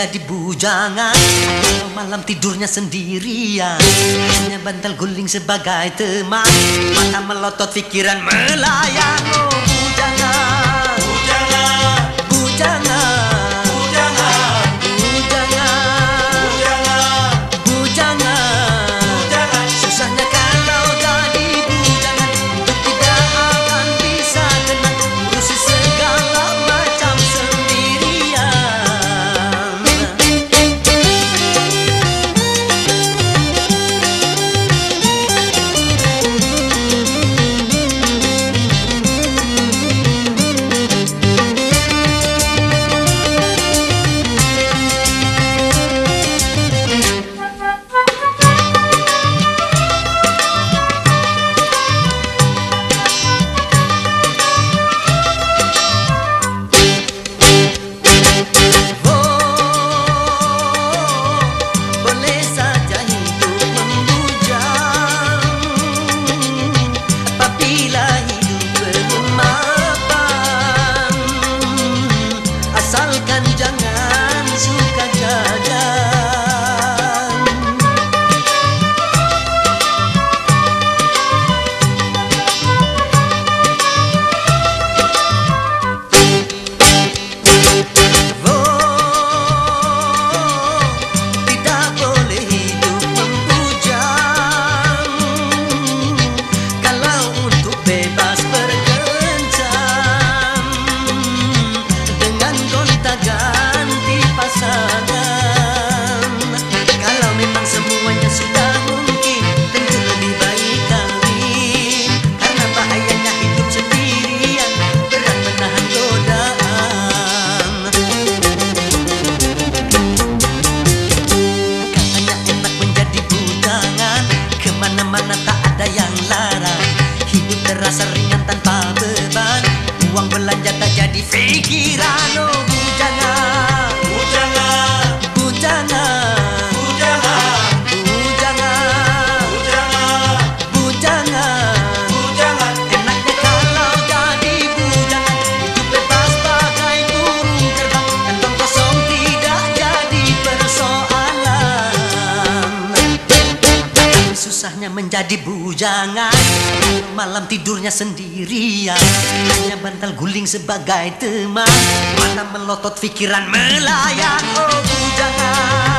jadi bujangan. Malam tidurnya sendirian. Hanya bantal guling sebagai teman. Mata melotot fikiran melayang. tinggalkan jangan suka di fake irano bujangan susahnya menjadi bujangan. Malam tidurnya sendirian. Hanya bantal guling sebagai teman. Mata melotot fikiran melayang. Oh bujangan.